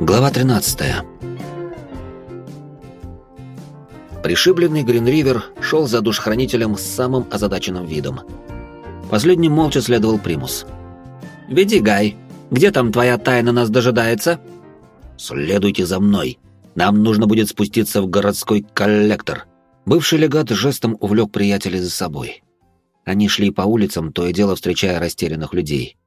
Глава 13. Пришибленный Гринривер шел за душхранителем с самым озадаченным видом. Последним молча следовал Примус. «Веди, Гай. Где там твоя тайна нас дожидается?» «Следуйте за мной. Нам нужно будет спуститься в городской коллектор». Бывший легат жестом увлек приятелей за собой. Они шли по улицам, то и дело встречая растерянных людей,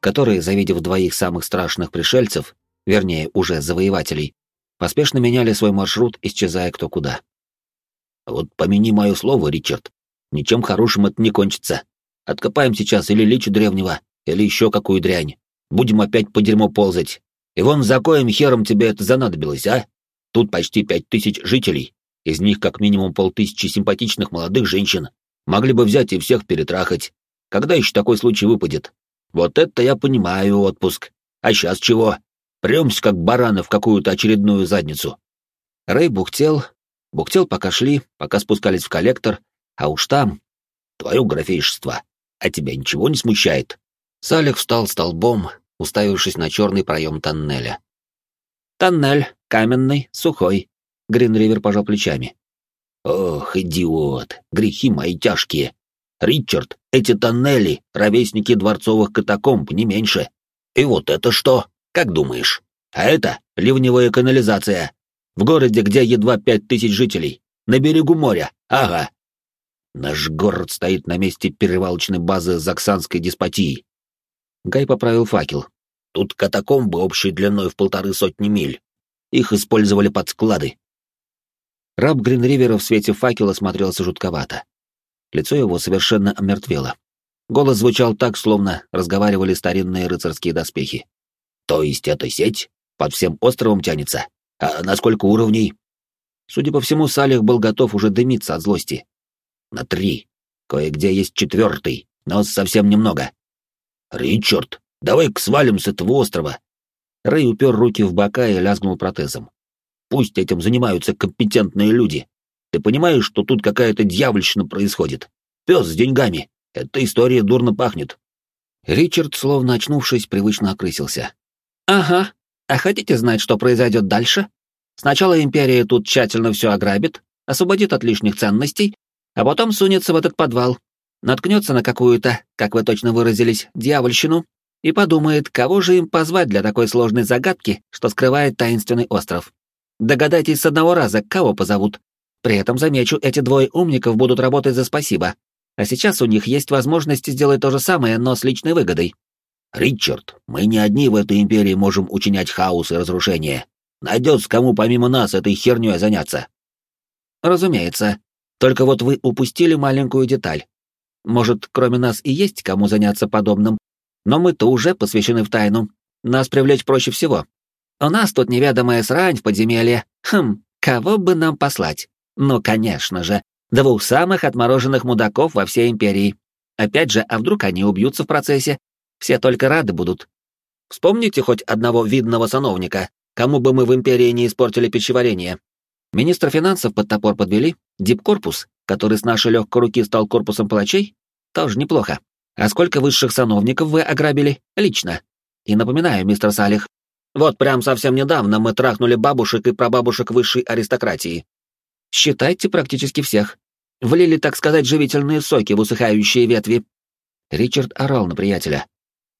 которые, завидев двоих самых страшных пришельцев, вернее, уже завоевателей, поспешно меняли свой маршрут, исчезая кто куда. «Вот помяни мое слово, Ричард, ничем хорошим это не кончится. Откопаем сейчас или личу древнего, или еще какую дрянь. Будем опять по дерьму ползать. И вон за коем хером тебе это занадобилось, а? Тут почти пять тысяч жителей, из них как минимум полтысячи симпатичных молодых женщин. Могли бы взять и всех перетрахать. Когда еще такой случай выпадет? Вот это я понимаю отпуск. А сейчас чего? Премся, как бараны, в какую-то очередную задницу. Рэй бухтел, бухтел, пока шли, пока спускались в коллектор, а уж там... Твое графейшество. А тебя ничего не смущает? Салих встал столбом, уставившись на черный проем тоннеля. «Тоннель, каменный, сухой», — Гринривер пожал плечами. «Ох, идиот, грехи мои тяжкие. Ричард, эти тоннели — ровесники дворцовых катакомб, не меньше. И вот это что?» Как думаешь? А это ливневая канализация. В городе, где едва пять тысяч жителей. На берегу моря. Ага. Наш город стоит на месте перевалочной базы Заксанской деспотии. Гай поправил факел. Тут катакомбы общей длиной в полторы сотни миль. Их использовали под склады. Раб Гринривера в свете факела смотрелся жутковато. Лицо его совершенно омертвело. Голос звучал так, словно разговаривали старинные рыцарские доспехи. То есть эта сеть под всем островом тянется? А на сколько уровней? Судя по всему, Салих был готов уже дымиться от злости. На три. Кое-где есть четвертый, но совсем немного. Ричард, давай-ка свалим с этого острова. Рэй упер руки в бока и лязгнул протезом. Пусть этим занимаются компетентные люди. Ты понимаешь, что тут какая-то дьявольщина происходит? Пес с деньгами. Эта история дурно пахнет. Ричард, словно очнувшись, привычно окрысился. «Ага. А хотите знать, что произойдет дальше? Сначала империя тут тщательно все ограбит, освободит от лишних ценностей, а потом сунется в этот подвал, наткнется на какую-то, как вы точно выразились, дьявольщину и подумает, кого же им позвать для такой сложной загадки, что скрывает таинственный остров. Догадайтесь с одного раза, кого позовут. При этом, замечу, эти двое умников будут работать за спасибо. А сейчас у них есть возможность сделать то же самое, но с личной выгодой. «Ричард, мы не одни в этой империи можем учинять хаос и разрушение. Найдется кому помимо нас этой херней заняться». «Разумеется. Только вот вы упустили маленькую деталь. Может, кроме нас и есть кому заняться подобным, но мы-то уже посвящены в тайну. Нас привлечь проще всего. У нас тут неведомая срань в подземелье. Хм, кого бы нам послать? Ну, конечно же, двух самых отмороженных мудаков во всей империи. Опять же, а вдруг они убьются в процессе? Все только рады будут. Вспомните хоть одного видного сановника, кому бы мы в империи не испортили пищеварение. Министра финансов под топор подвели, дипкорпус, который с нашей легкой руки стал корпусом палачей, тоже неплохо. А сколько высших сановников вы ограбили лично? И напоминаю, мистер Салих, вот прям совсем недавно мы трахнули бабушек и прабабушек высшей аристократии. Считайте практически всех. Влили, так сказать, живительные соки в усыхающие ветви. Ричард орал на приятеля,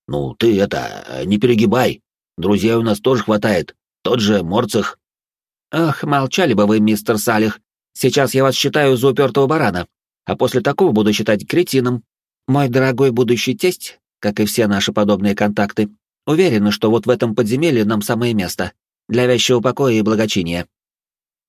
«Ну, ты это, не перегибай. Друзей у нас тоже хватает. Тот же Морцех». «Ах, молчали бы вы, мистер Салих. Сейчас я вас считаю за упертого барана, а после такого буду считать кретином. Мой дорогой будущий тесть, как и все наши подобные контакты, уверены, что вот в этом подземелье нам самое место, для вещего покоя и благочиния».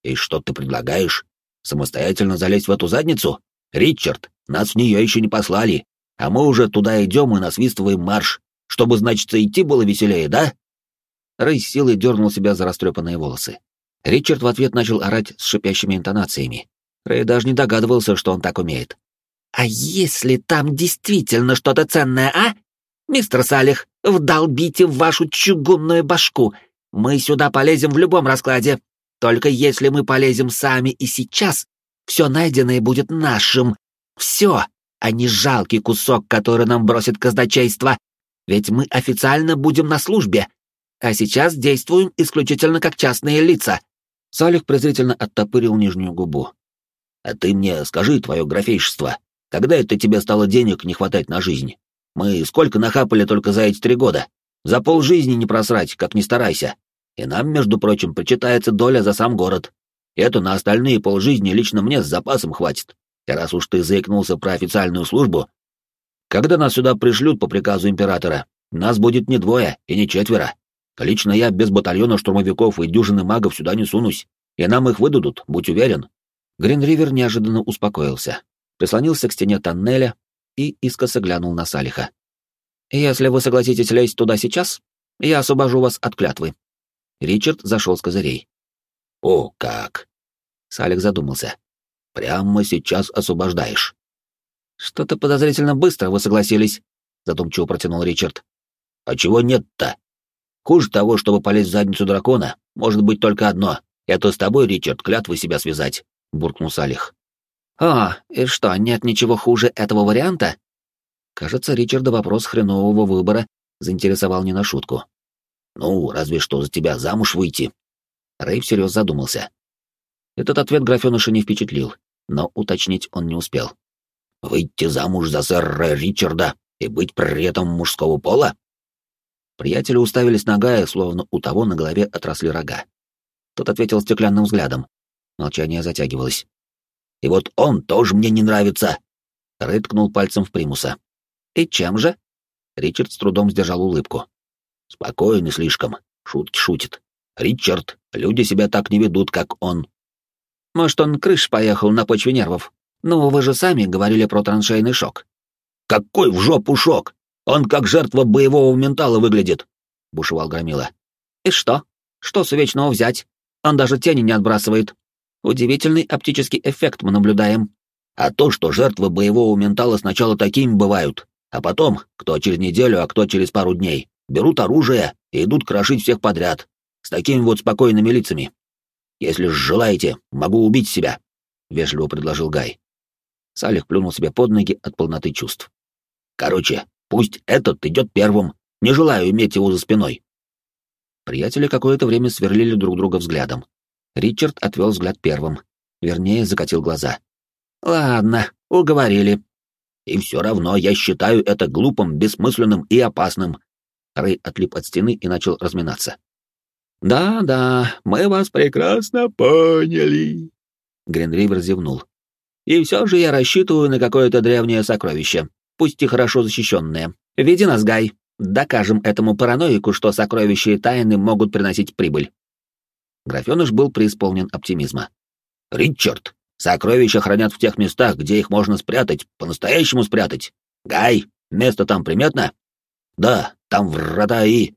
«И что ты предлагаешь? Самостоятельно залезть в эту задницу? Ричард, нас в нее еще не послали, а мы уже туда идем и насвистываем марш. Чтобы, значит, идти было веселее, да?» Рэй силой дернул себя за растрепанные волосы. Ричард в ответ начал орать с шипящими интонациями. Рэй даже не догадывался, что он так умеет. «А если там действительно что-то ценное, а? Мистер Салих, вдолбите в вашу чугунную башку. Мы сюда полезем в любом раскладе. Только если мы полезем сами и сейчас, все найденное будет нашим. Все, а не жалкий кусок, который нам бросит казначейство. Ведь мы официально будем на службе. а сейчас действуем исключительно как частные лица». Салих презрительно оттопырил нижнюю губу. «А ты мне скажи, твое графейшество, когда это тебе стало денег не хватать на жизнь? Мы сколько нахапали только за эти три года? За полжизни не просрать, как ни старайся. И нам, между прочим, причитается доля за сам город. Это на остальные полжизни лично мне с запасом хватит. И раз уж ты заикнулся про официальную службу, когда нас сюда пришлют по приказу императора, нас будет не двое и не четверо. Лично я без батальона штурмовиков и дюжины магов сюда не сунусь, и нам их выдадут, будь уверен. Гринривер неожиданно успокоился, прислонился к стене тоннеля и искоса глянул на Салиха. «Если вы согласитесь лезть туда сейчас, я освобожу вас от клятвы». Ричард зашел с козырей. «О, как!» Салих задумался. «Прямо сейчас освобождаешь». «Что-то подозрительно быстро вы согласились», — задумчиво протянул Ричард. «А чего нет-то? Хуже того, чтобы полезть в задницу дракона, может быть только одно. Это с тобой, Ричард, клятвы себя связать», — буркнул Салих. «О, и что, нет ничего хуже этого варианта?» Кажется, Ричарда вопрос хренового выбора заинтересовал не на шутку. «Ну, разве что за тебя замуж выйти». Рэй всерьез задумался. Этот ответ графеныша не впечатлил, но уточнить он не успел. «Выйти замуж за сэра Ричарда и быть при этом мужского пола?» Приятели уставились на Гая, словно у того на голове отросли рога. Тот ответил стеклянным взглядом. Молчание затягивалось. «И вот он тоже мне не нравится!» Рэй ткнул пальцем в примуса. «И чем же?» Ричард с трудом сдержал улыбку. «Спокойно слишком. Шутки шутит. Ричард, люди себя так не ведут, как он». «Может, он крыш поехал на почве нервов? Ну, вы же сами говорили про траншейный шок». «Какой в жопу шок? Он как жертва боевого ментала выглядит», — бушевал Громила. «И что? Что с вечного взять? Он даже тени не отбрасывает. Удивительный оптический эффект мы наблюдаем. А то, что жертвы боевого ментала сначала такими бывают, а потом, кто через неделю, а кто через пару дней, берут оружие и идут крошить всех подряд, с такими вот спокойными лицами. Если желаете, могу убить себя», — вежливо предложил Гай. Салих плюнул себе под ноги от полноты чувств. «Короче, пусть этот идет первым, не желаю иметь его за спиной». Приятели какое-то время сверлили друг друга взглядом. Ричард отвел взгляд первым, вернее, закатил глаза. «Ладно, уговорили. И все равно я считаю это глупым, бессмысленным и опасным». Рэй отлип от стены и начал разминаться. «Да-да, мы вас прекрасно поняли», — Гринривер зевнул. «И все же я рассчитываю на какое-то древнее сокровище, пусть и хорошо защищенное. Веди нас, Гай, докажем этому параноику, что сокровища и тайны могут приносить прибыль». Графеныш был преисполнен оптимизма. «Ричард, сокровища хранят в тех местах, где их можно спрятать, по-настоящему спрятать. Гай, место там приметно?» «Да, там врата и...»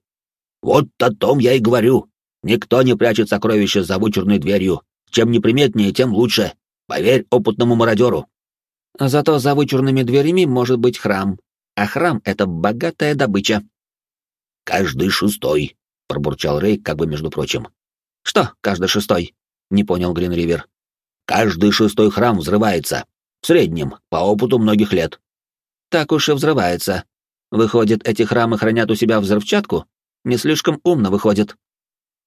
«Вот о том я и говорю. Никто не прячет сокровища за вычурной дверью. Чем неприметнее, тем лучше. Поверь опытному мародеру». «Зато за вычурными дверями может быть храм, а храм — это богатая добыча». «Каждый шестой», — пробурчал Рей, как бы между прочим. «Что каждый шестой?» — не понял Гринривер. «Каждый шестой храм взрывается. В среднем, по опыту многих лет». «Так уж и взрывается. Выходит, эти храмы хранят у себя взрывчатку? Не слишком умно выходит».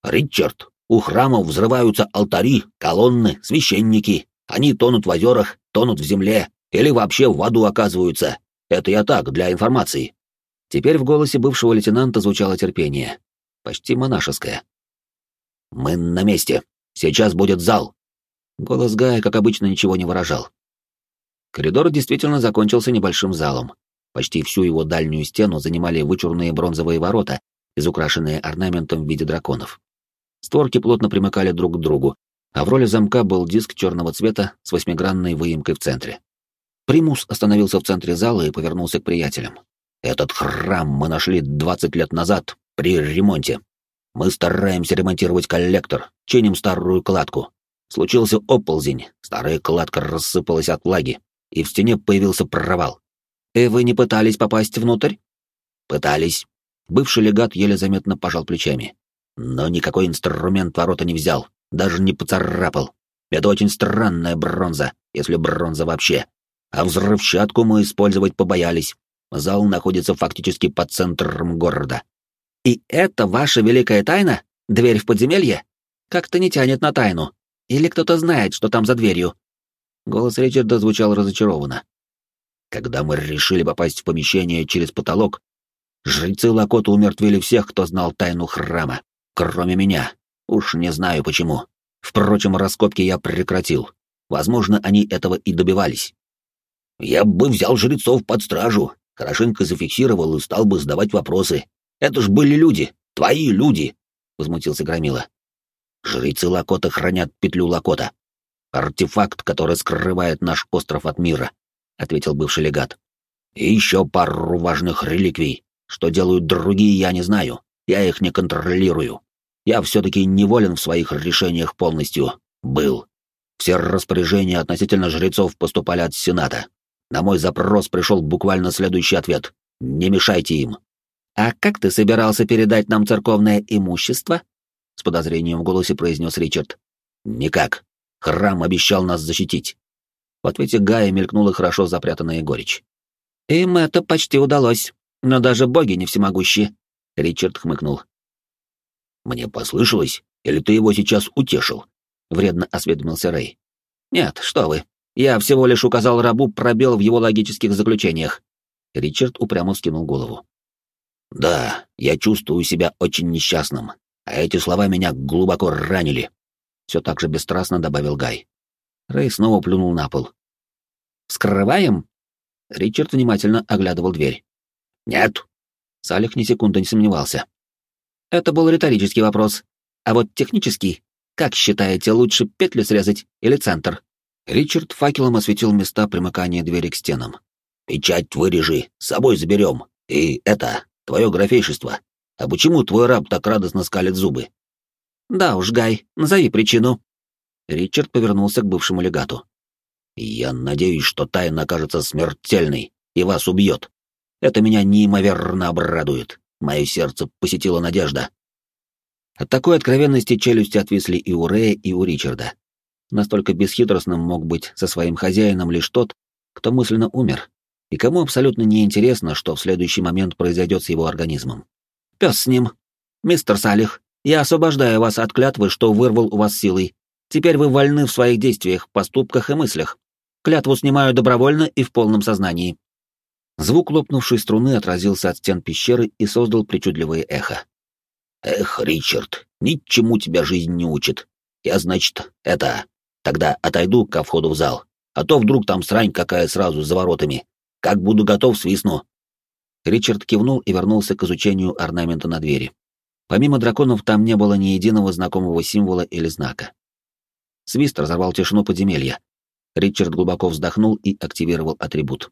«Ричард, у храмов взрываются алтари, колонны, священники. Они тонут в озерах, тонут в земле или вообще в аду оказываются. Это я так, для информации». Теперь в голосе бывшего лейтенанта звучало терпение. Почти монашеское. «Мы на месте. Сейчас будет зал». Голос Гая, как обычно, ничего не выражал. Коридор действительно закончился небольшим залом. Почти всю его дальнюю стену занимали вычурные бронзовые ворота, изукрашенные орнаментом в виде драконов. Створки плотно примыкали друг к другу, а в роли замка был диск черного цвета с восьмигранной выемкой в центре. Примус остановился в центре зала и повернулся к приятелям. «Этот храм мы нашли 20 лет назад, при ремонте. Мы стараемся ремонтировать коллектор, чиним старую кладку. Случился оползень, старая кладка рассыпалась от влаги, и в стене появился провал. И вы не пытались попасть внутрь? Пытались. Бывший легат еле заметно пожал плечами. Но никакой инструмент ворота не взял, даже не поцарапал. Это очень странная бронза, если бронза вообще. А взрывчатку мы использовать побоялись. Зал находится фактически под центром города. «И это ваша великая тайна? Дверь в подземелье? Как-то не тянет на тайну. Или кто-то знает, что там за дверью?» Голос Ричарда звучал разочарованно. Когда мы решили попасть в помещение через потолок, жрецы Лакота умертвили всех, кто знал тайну храма, кроме меня. Уж не знаю почему. Впрочем, раскопки я прекратил. Возможно, они этого и добивались. Я бы взял жрецов под стражу, хорошенько зафиксировал и стал бы задавать вопросы. Это ж были люди, твои люди, — возмутился Громила. Жрецы Лакота хранят петлю Лакота. Артефакт, который скрывает наш остров от мира, — ответил бывший легат. И еще пару важных реликвий. Что делают другие, я не знаю. Я их не контролирую. Я все-таки неволен в своих решениях полностью. Был. Все распоряжения относительно жрецов поступали от Сената. На мой запрос пришел буквально следующий ответ. «Не мешайте им». «А как ты собирался передать нам церковное имущество?» С подозрением в голосе произнес Ричард. «Никак. Храм обещал нас защитить». В ответе Гая мелькнула хорошо запрятанная горечь. «Им это почти удалось, но даже боги не всемогущи», — Ричард хмыкнул. «Мне послышалось, или ты его сейчас утешил?» — вредно осведомился Рэй. «Нет, что вы. Я всего лишь указал рабу пробел в его логических заключениях». Ричард упрямо вскинул голову. «Да, я чувствую себя очень несчастным, а эти слова меня глубоко ранили», — все так же бесстрастно добавил Гай. Рэй снова плюнул на пол. «Вскрываем?» Ричард внимательно оглядывал дверь. «Нет». Салих ни секунды не сомневался. Это был риторический вопрос. А вот технический, как считаете, лучше петли срезать или центр? Ричард факелом осветил места примыкания двери к стенам. «Печать вырежи, с собой заберем. И это, твое графейшество. А почему твой раб так радостно скалит зубы?» «Да уж, Гай, назови причину». Ричард повернулся к бывшему легату. «Я надеюсь, что тайна окажется смертельной и вас убьет. Это меня неимоверно обрадует. Мое сердце посетила надежда. От такой откровенности челюсти отвисли и у Рэя, и у Ричарда. Настолько бесхитростным мог быть со своим хозяином лишь тот, кто мысленно умер, и кому абсолютно не интересно, что в следующий момент произойдет с его организмом. Пес с ним. Мистер Салих, я освобождаю вас от клятвы, что вырвал у вас силой. Теперь вы вольны в своих действиях, поступках и мыслях. Клятву снимаю добровольно и в полном сознании. Звук лопнувшей струны отразился от стен пещеры и создал причудливое эхо. «Эх, Ричард, ничему тебя жизнь не учит. Я, значит, это... Тогда отойду ко входу в зал, а то вдруг там срань какая сразу за воротами. Как буду готов, свистну». Ричард кивнул и вернулся к изучению орнамента на двери. Помимо драконов там не было ни единого знакомого символа или знака. Свист разорвал тишину подземелья. Ричард глубоко вздохнул и активировал атрибут.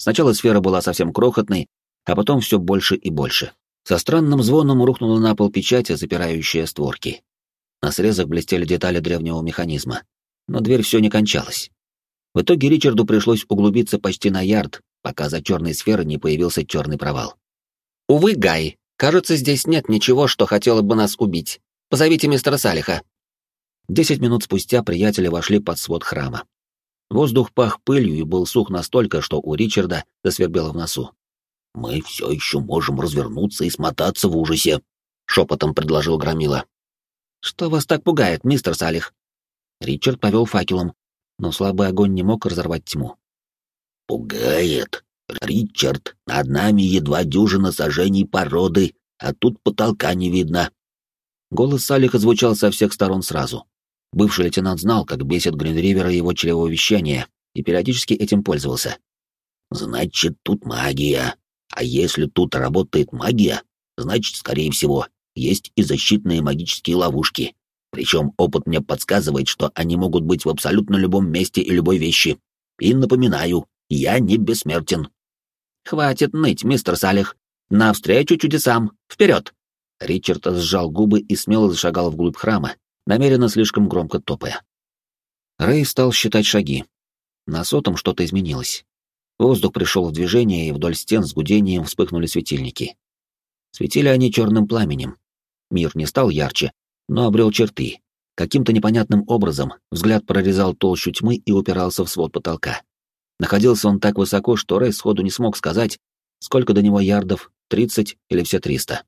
Сначала сфера была совсем крохотной, а потом все больше и больше. Со странным звоном рухнула на пол печать, запирающая створки. На срезах блестели детали древнего механизма. Но дверь все не кончалась. В итоге Ричарду пришлось углубиться почти на ярд, пока за черной сферой не появился черный провал. «Увы, Гай, кажется, здесь нет ничего, что хотело бы нас убить. Позовите мистера Салиха». Десять минут спустя приятели вошли под свод храма. Воздух пах пылью и был сух настолько, что у Ричарда засвербело в носу. «Мы все еще можем развернуться и смотаться в ужасе», — шепотом предложил Громила. «Что вас так пугает, мистер Салих?» Ричард повел факелом, но слабый огонь не мог разорвать тьму. «Пугает. Ричард, над нами едва дюжина сажений породы, а тут потолка не видно». Голос Салиха звучал со всех сторон сразу. Бывший лейтенант знал, как бесит Гринривера его чревовещание, и периодически этим пользовался. «Значит, тут магия. А если тут работает магия, значит, скорее всего, есть и защитные магические ловушки. Причем опыт мне подсказывает, что они могут быть в абсолютно любом месте и любой вещи. И напоминаю, я не бессмертен». «Хватит ныть, мистер Салих. Навстречу чудесам. Вперед!» Ричард сжал губы и смело зашагал вглубь храма, намеренно слишком громко топая. Рэй стал считать шаги. На сотом что-то изменилось. Воздух пришел в движение, и вдоль стен с гудением вспыхнули светильники. Светили они черным пламенем. Мир не стал ярче, но обрел черты. Каким-то непонятным образом взгляд прорезал толщу тьмы и упирался в свод потолка. Находился он так высоко, что Рэй сходу не смог сказать, сколько до него ярдов, тридцать или все триста.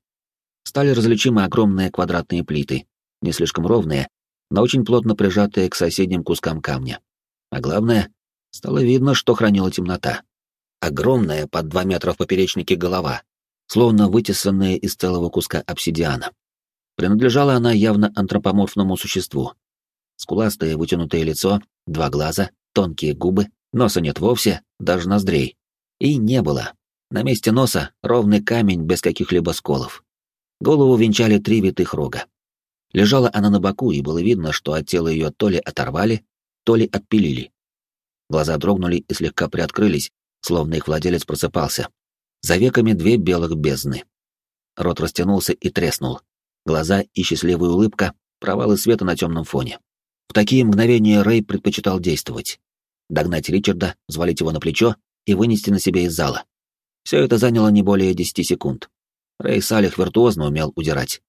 стали различимы огромные квадратные плиты, не слишком ровные, но очень плотно прижатые к соседним кускам камня. А главное, стало видно, что хранила темнота. Огромная, под два метра в поперечнике голова, словно вытесанная из целого куска обсидиана. Принадлежала она явно антропоморфному существу. Скуластое вытянутое лицо, два глаза, тонкие губы, носа нет вовсе, даже ноздрей. И не было. На месте носа ровный камень без каких-либо сколов. Голову венчали три витых рога. Лежала она на боку, и было видно, что от тела ее то ли оторвали, то ли отпилили. Глаза дрогнули и слегка приоткрылись, словно их владелец просыпался. За веками две белых бездны. Рот растянулся и треснул. Глаза и счастливая улыбка, провалы света на темном фоне. В такие мгновения Рэй предпочитал действовать. Догнать Ричарда, взвалить его на плечо и вынести на себе из зала. Все это заняло не более десяти секунд. Рэй Салих виртуозно умел удирать.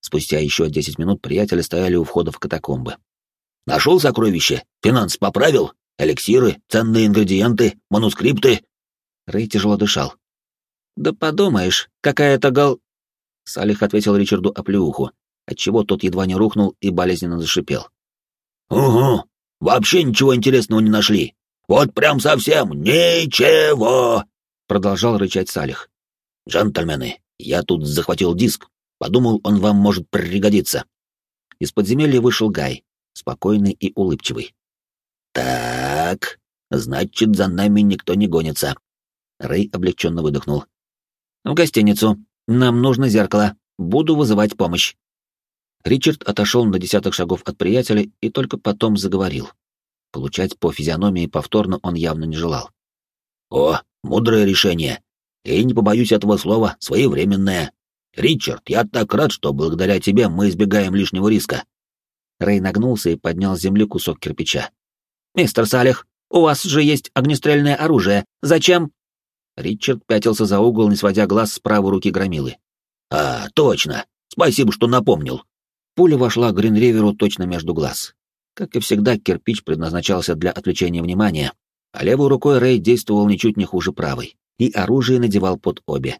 Спустя еще десять минут приятели стояли у входа в катакомбы. «Нашел сокровище? Финанс поправил? Эликсиры, ценные ингредиенты, манускрипты?» Рэй тяжело дышал. «Да подумаешь, какая-то гол...» Салих ответил Ричарду оплеуху, отчего тот едва не рухнул и болезненно зашипел. «Угу, вообще ничего интересного не нашли. Вот прям совсем ничего!» Продолжал рычать Салих. «Джентльмены, я тут захватил диск. Подумал, он вам может пригодиться». Из подземелья вышел Гай, спокойный и улыбчивый. «Так, значит, за нами никто не гонится». Рэй облегченно выдохнул. «В гостиницу. Нам нужно зеркало. Буду вызывать помощь». Ричард отошел на десяток шагов от приятеля и только потом заговорил. Получать по физиономии повторно он явно не желал. «О, мудрое решение и, не побоюсь этого слова, своевременное. Ричард, я так рад, что благодаря тебе мы избегаем лишнего риска. Рэй нагнулся и поднял с земли кусок кирпича. «Мистер Салих, у вас же есть огнестрельное оружие. Зачем?» Ричард пятился за угол, не сводя глаз с правой руки громилы. «А, точно! Спасибо, что напомнил!» Пуля вошла Гринриверу точно между глаз. Как и всегда, кирпич предназначался для отвлечения внимания, а левой рукой Рэй действовал ничуть не хуже правой и оружие надевал под обе.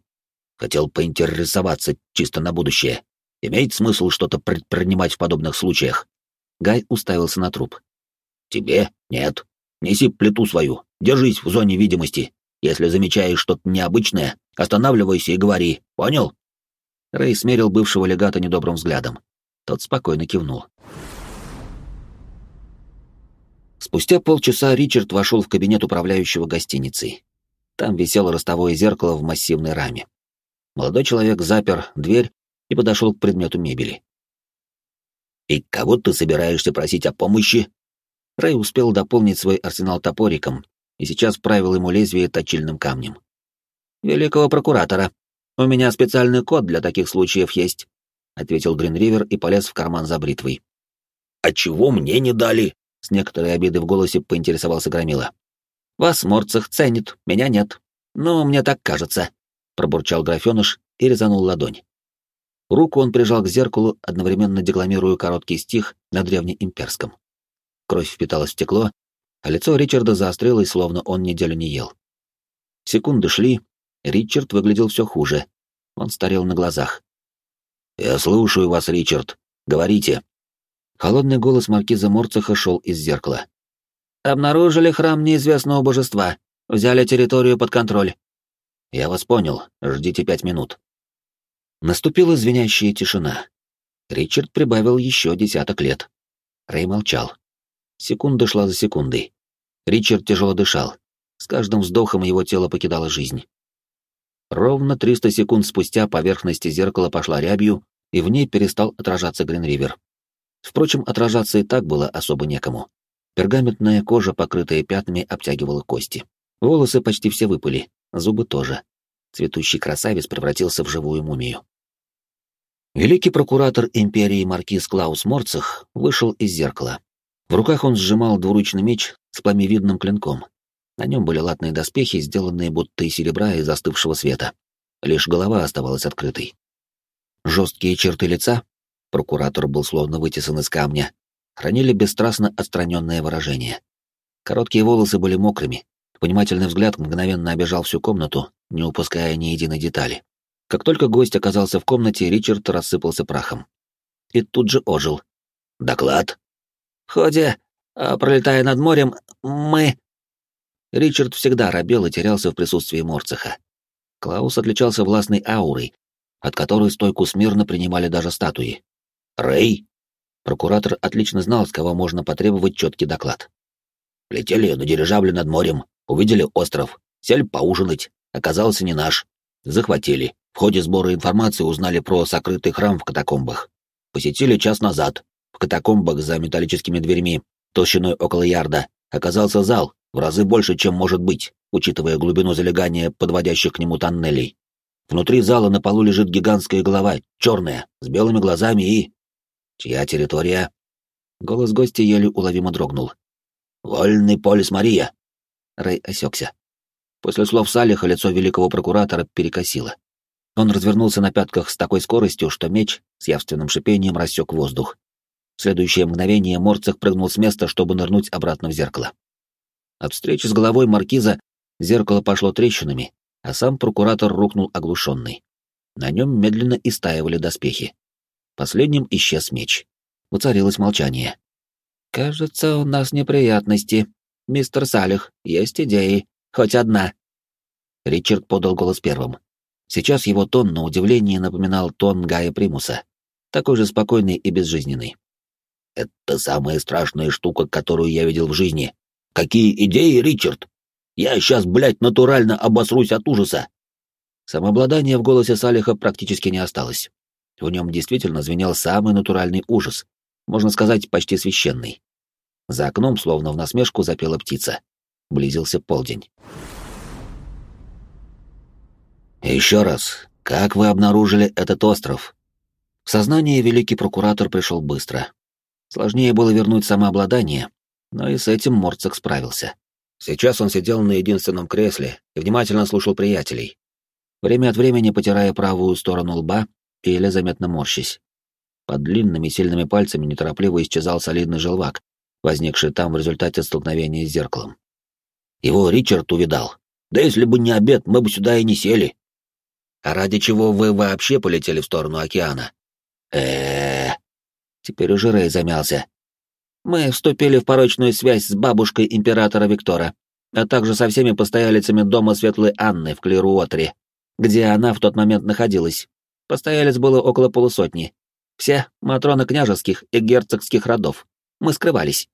Хотел поинтересоваться чисто на будущее. Имеет смысл что-то предпринимать в подобных случаях? Гай уставился на труп. Тебе? Нет. Неси плиту свою. Держись в зоне видимости. Если замечаешь что-то необычное, останавливайся и говори. Понял? Рэй смерил бывшего легата недобрым взглядом. Тот спокойно кивнул. Спустя полчаса Ричард вошел в кабинет управляющего гостиницей. Там висело ростовое зеркало в массивной раме. Молодой человек запер дверь и подошел к предмету мебели. «И кого ты собираешься просить о помощи?» Рэй успел дополнить свой арсенал топориком и сейчас правил ему лезвие точильным камнем. «Великого прокуратора. У меня специальный код для таких случаев есть», — ответил Гринривер и полез в карман за бритвой. «А чего мне не дали?» — с некоторой обидой в голосе поинтересовался Громила. Вас Морцах ценит, меня нет. Но мне так кажется», — пробурчал графеныш и резанул ладонь. Руку он прижал к зеркалу, одновременно декламируя короткий стих на древнеимперском. Кровь впиталась в стекло, а лицо Ричарда заострилось, словно он неделю не ел. Секунды шли, Ричард выглядел все хуже. Он старел на глазах. «Я слушаю вас, Ричард. Говорите». Холодный голос маркиза Морцеха шел из зеркала. Обнаружили храм неизвестного божества. Взяли территорию под контроль. Я вас понял. Ждите пять минут. Наступила звенящая тишина. Ричард прибавил еще десяток лет. Рэй молчал. Секунда шла за секундой. Ричард тяжело дышал. С каждым вздохом его тело покидало жизнь. Ровно 300 секунд спустя поверхность зеркала пошла рябью, и в ней перестал отражаться Гринривер. Впрочем, отражаться и так было особо некому. Пергаментная кожа, покрытая пятнами, обтягивала кости. Волосы почти все выпали, зубы тоже. Цветущий красавец превратился в живую мумию. Великий прокуратор империи маркиз Клаус Морцах вышел из зеркала. В руках он сжимал двуручный меч с пламевидным клинком. На нем были латные доспехи, сделанные будто из серебра и застывшего света. Лишь голова оставалась открытой. Жесткие черты лица, прокуратор был словно вытесан из камня, хранили бесстрастно отстраненное выражение. Короткие волосы были мокрыми, внимательный взгляд мгновенно обежал всю комнату, не упуская ни единой детали. Как только гость оказался в комнате, Ричард рассыпался прахом. И тут же ожил. «Доклад?» «В ходе, а, пролетая над морем, мы...» Ричард всегда робел и терялся в присутствии Морцеха. Клаус отличался властной аурой, от которой стойку смирно принимали даже статуи. «Рэй?» Прокуратор отлично знал, с кого можно потребовать четкий доклад. «Летели на дирижабле над морем, увидели остров, сели поужинать, оказался не наш. Захватили. В ходе сбора информации узнали про сокрытый храм в катакомбах. Посетили час назад. В катакомбах за металлическими дверьми, толщиной около ярда, оказался зал, в разы больше, чем может быть, учитывая глубину залегания подводящих к нему тоннелей. Внутри зала на полу лежит гигантская голова, черная, с белыми глазами и... Чья территория? Голос гостя еле уловимо дрогнул. «Вольный полис Мария!» Рэй осекся. После слов Салиха лицо великого прокуратора перекосило. Он развернулся на пятках с такой скоростью, что меч с явственным шипением рассек воздух. В следующее мгновение Морцех прыгнул с места, чтобы нырнуть обратно в зеркало. От встречи с головой маркиза зеркало пошло трещинами, а сам прокуратор рухнул оглушенный. На нем медленно истаивали доспехи. Последним исчез меч. Воцарилось молчание. «Кажется, у нас неприятности. Мистер Салих, есть идеи. Хоть одна». Ричард подал голос первым. Сейчас его тон, на удивление, напоминал тон Гая Примуса, такой же спокойный и безжизненный. «Это самая страшная штука, которую я видел в жизни. Какие идеи, Ричард? Я сейчас, блядь, натурально обосрусь от ужаса!» Самообладания в голосе Салиха практически не осталось. В нем действительно звенел самый натуральный ужас, можно сказать, почти священный. За окном, словно в насмешку, запела птица. Близился полдень. Еще раз, как вы обнаружили этот остров? В сознание великий прокуратор пришел быстро. Сложнее было вернуть самообладание, но и с этим Морцек справился. Сейчас он сидел на единственном кресле и внимательно слушал приятелей, время от времени потирая правую сторону лба или заметно морщись. Под длинными сильными пальцами неторопливо исчезал солидный желвак, возникший там в результате столкновения с зеркалом. Его Ричард увидал. Да если бы не обед, мы бы сюда и не сели. А ради чего вы вообще полетели в сторону океана? э Теперь уже Рэй замялся. Мы вступили в порочную связь с бабушкой императора Виктора, а также со всеми постоялицами дома Светлой Анны в Клируотре, где она в тот момент находилась. Постоялец было около полусотни. Все матроны княжеских и герцогских родов. Мы скрывались.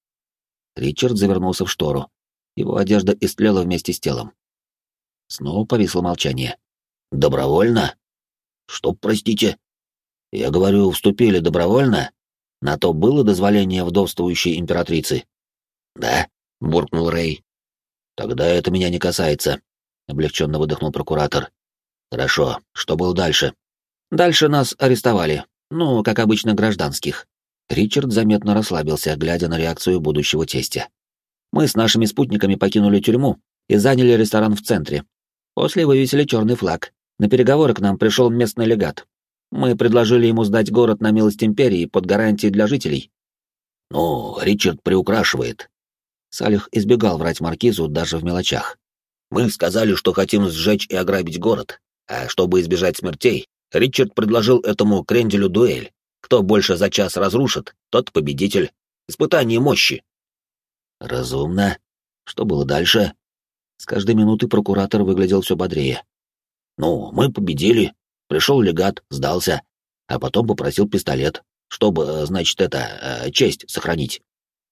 Ричард завернулся в штору. Его одежда истлела вместе с телом. Снова повисло молчание. Добровольно? Что, простите? Я говорю, вступили добровольно? На то было дозволение вдовствующей императрицы? Да, буркнул Рэй. Тогда это меня не касается, облегченно выдохнул прокуратор. Хорошо, что было дальше? Дальше нас арестовали. Ну, как обычно, гражданских. Ричард заметно расслабился, глядя на реакцию будущего тестя. Мы с нашими спутниками покинули тюрьму и заняли ресторан в центре. После вывесили черный флаг. На переговоры к нам пришел местный легат. Мы предложили ему сдать город на милость империи под гарантией для жителей. Ну, Ричард приукрашивает. Салих избегал врать маркизу даже в мелочах. Мы сказали, что хотим сжечь и ограбить город, а чтобы избежать смертей, Ричард предложил этому кренделю дуэль. Кто больше за час разрушит, тот победитель. Испытание мощи. Разумно. Что было дальше? С каждой минуты прокуратор выглядел все бодрее. Ну, мы победили. Пришел легат, сдался, а потом попросил пистолет, чтобы, э, значит, это, э, честь сохранить.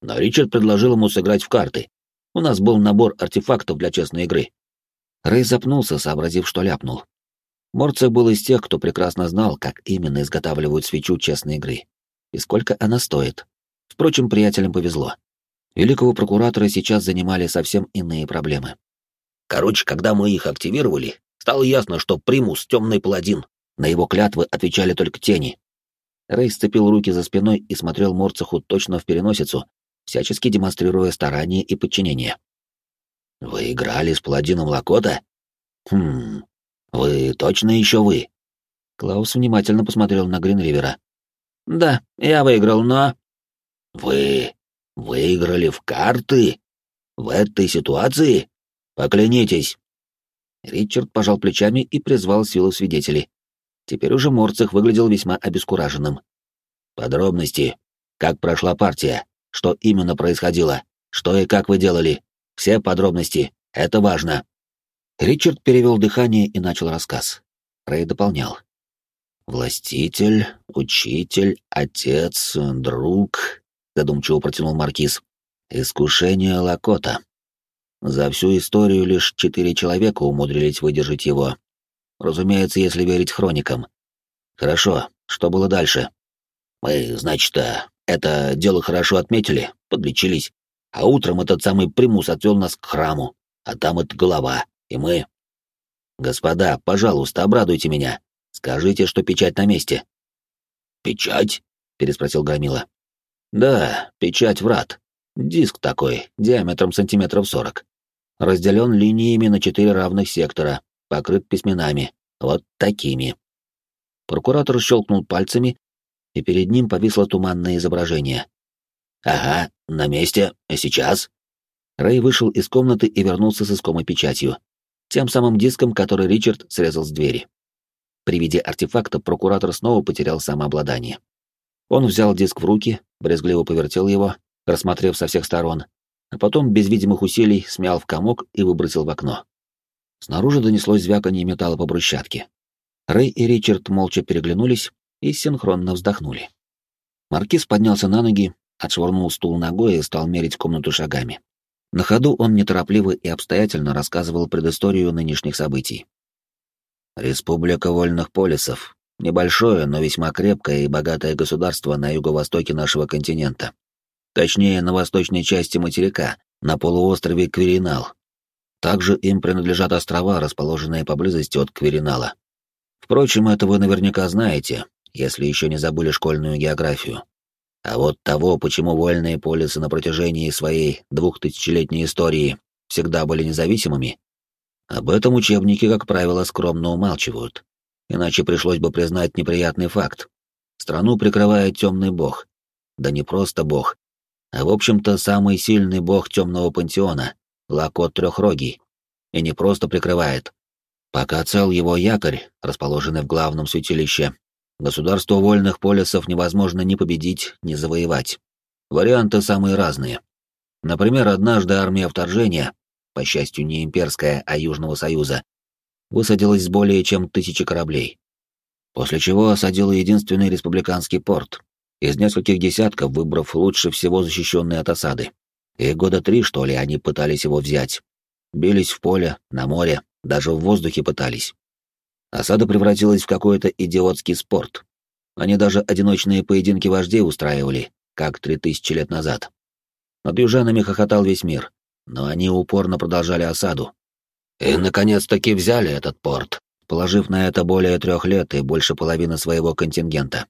Но Ричард предложил ему сыграть в карты. У нас был набор артефактов для честной игры. Рэй запнулся, сообразив, что ляпнул. Морцев был из тех, кто прекрасно знал, как именно изготавливают свечу честной игры и сколько она стоит. Впрочем, приятелям повезло. Великого прокуратора сейчас занимали совсем иные проблемы. Короче, когда мы их активировали, Стало ясно, что примус — темный паладин. На его клятвы отвечали только тени. Рэй сцепил руки за спиной и смотрел Морцеху точно в переносицу, всячески демонстрируя старание и подчинение. «Вы играли с паладином Лакота? Хм, вы точно еще вы?» Клаус внимательно посмотрел на Гринривера. «Да, я выиграл, но...» «Вы выиграли в карты? В этой ситуации? Поклянитесь!» Ричард пожал плечами и призвал силу свидетелей. Теперь уже Морцех выглядел весьма обескураженным. «Подробности. Как прошла партия? Что именно происходило? Что и как вы делали? Все подробности. Это важно». Ричард перевел дыхание и начал рассказ. Рэй дополнял. «Властитель, учитель, отец, друг», — задумчиво протянул Маркиз. «Искушение Лакота. За всю историю лишь четыре человека умудрились выдержать его. Разумеется, если верить хроникам. Хорошо, что было дальше? Мы, значит, э, это дело хорошо отметили, подлечились. А утром этот самый примус отвел нас к храму, а там это голова, и мы... Господа, пожалуйста, обрадуйте меня. Скажите, что печать на месте. Печать? переспросил Громила. Да, печать врат. Диск такой, диаметром сантиметров сорок разделен линиями на четыре равных сектора, покрыт письменами, вот такими. Прокуратор щелкнул пальцами, и перед ним повисло туманное изображение. «Ага, на месте, а сейчас?» Рэй вышел из комнаты и вернулся с искомой печатью, тем самым диском, который Ричард срезал с двери. При виде артефакта прокуратор снова потерял самообладание. Он взял диск в руки, брезгливо повертел его, рассмотрев со всех сторон, а потом без видимых усилий смял в комок и выбросил в окно. Снаружи донеслось звяканье металла по брусчатке. Рэй и Ричард молча переглянулись и синхронно вздохнули. Маркиз поднялся на ноги, отшвырнул стул ногой и стал мерить комнату шагами. На ходу он неторопливо и обстоятельно рассказывал предысторию нынешних событий. Республика Вольных Полисов — небольшое, но весьма крепкое и богатое государство на юго-востоке нашего континента точнее, на восточной части материка, на полуострове Кверинал. Также им принадлежат острова, расположенные поблизости от Кверинала. Впрочем, это вы наверняка знаете, если еще не забыли школьную географию. А вот того, почему вольные полисы на протяжении своей двухтысячелетней истории всегда были независимыми, об этом учебники, как правило, скромно умалчивают. Иначе пришлось бы признать неприятный факт. Страну прикрывает темный бог. Да не просто бог, а в общем-то самый сильный бог темного пантеона, Лакот Трехрогий, и не просто прикрывает. Пока цел его якорь, расположенный в главном святилище, государство вольных полисов невозможно ни победить, ни завоевать. Варианты самые разные. Например, однажды армия вторжения, по счастью не имперская, а Южного Союза, высадилась с более чем тысячи кораблей. После чего осадила единственный республиканский порт, из нескольких десятков выбрав лучше всего защищенный от осады. И года три, что ли, они пытались его взять. Бились в поле, на море, даже в воздухе пытались. Осада превратилась в какой-то идиотский спорт. Они даже одиночные поединки вождей устраивали, как три тысячи лет назад. Над южанами хохотал весь мир, но они упорно продолжали осаду. И, наконец-таки, взяли этот порт, положив на это более трех лет и больше половины своего контингента.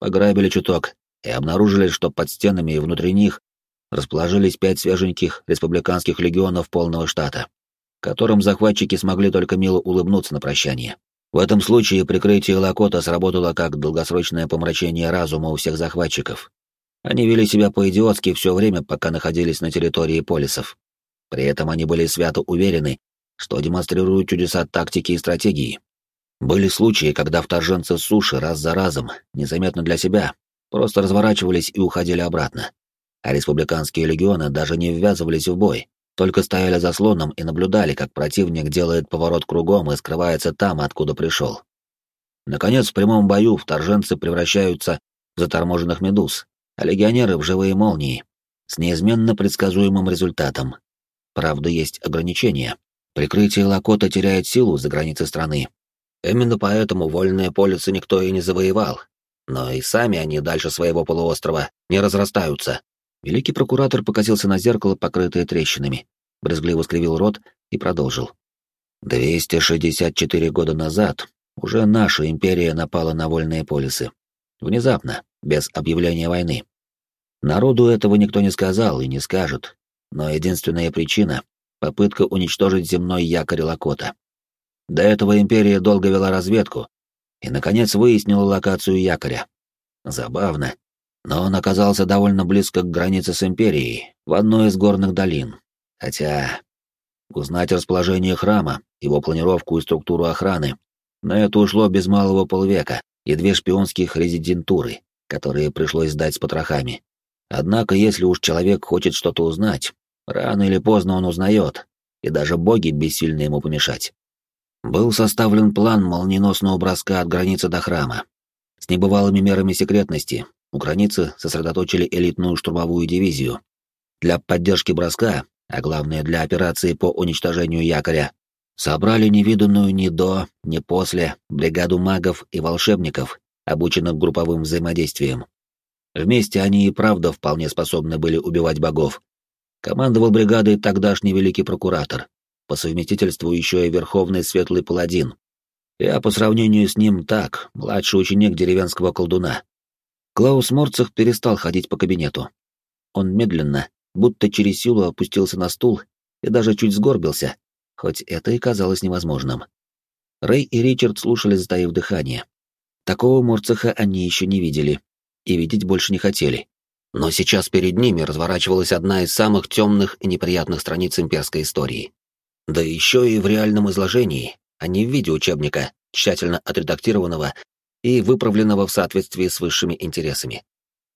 Пограбили чуток и обнаружили, что под стенами и внутри них расположились пять свеженьких республиканских легионов полного штата, которым захватчики смогли только мило улыбнуться на прощание. В этом случае прикрытие Лакота сработало как долгосрочное помрачение разума у всех захватчиков. Они вели себя по-идиотски все время, пока находились на территории полисов. При этом они были свято уверены, что демонстрируют чудеса тактики и стратегии, были случаи, когда вторженцы с суши раз за разом, незаметно для себя, просто разворачивались и уходили обратно. А республиканские легионы даже не ввязывались в бой, только стояли за слоном и наблюдали, как противник делает поворот кругом и скрывается там, откуда пришел. Наконец, в прямом бою вторженцы превращаются в заторможенных медуз, а легионеры в живые молнии, с неизменно предсказуемым результатом. Правда, есть ограничения. Прикрытие Лакота теряет силу за границей страны, Именно поэтому вольные полисы никто и не завоевал. Но и сами они дальше своего полуострова не разрастаются. Великий прокуратор покосился на зеркало, покрытое трещинами, брезгливо скривил рот и продолжил. 264 года назад уже наша империя напала на вольные полисы. Внезапно, без объявления войны. Народу этого никто не сказал и не скажет, но единственная причина — попытка уничтожить земной якорь Лакота. До этого империя долго вела разведку и, наконец, выяснила локацию якоря. Забавно, но он оказался довольно близко к границе с империей, в одной из горных долин. Хотя узнать расположение храма, его планировку и структуру охраны На это ушло без малого полвека и две шпионских резидентуры, которые пришлось сдать с потрохами. Однако, если уж человек хочет что-то узнать, рано или поздно он узнает, и даже боги бессильны ему помешать. Был составлен план молниеносного броска от границы до храма. С небывалыми мерами секретности у границы сосредоточили элитную штурмовую дивизию. Для поддержки броска, а главное для операции по уничтожению якоря, собрали невиданную ни до, ни после бригаду магов и волшебников, обученных групповым взаимодействием. Вместе они и правда вполне способны были убивать богов. Командовал бригадой тогдашний великий прокуратор, по совместительству еще и верховный светлый паладин. Я по сравнению с ним так, младший ученик деревенского колдуна. Клаус Морцах перестал ходить по кабинету. Он медленно, будто через силу опустился на стул и даже чуть сгорбился, хоть это и казалось невозможным. Рэй и Ричард слушали, затаив дыхание. Такого Морцеха они еще не видели и видеть больше не хотели. Но сейчас перед ними разворачивалась одна из самых темных и неприятных страниц имперской истории. Да еще и в реальном изложении, а не в виде учебника, тщательно отредактированного и выправленного в соответствии с высшими интересами.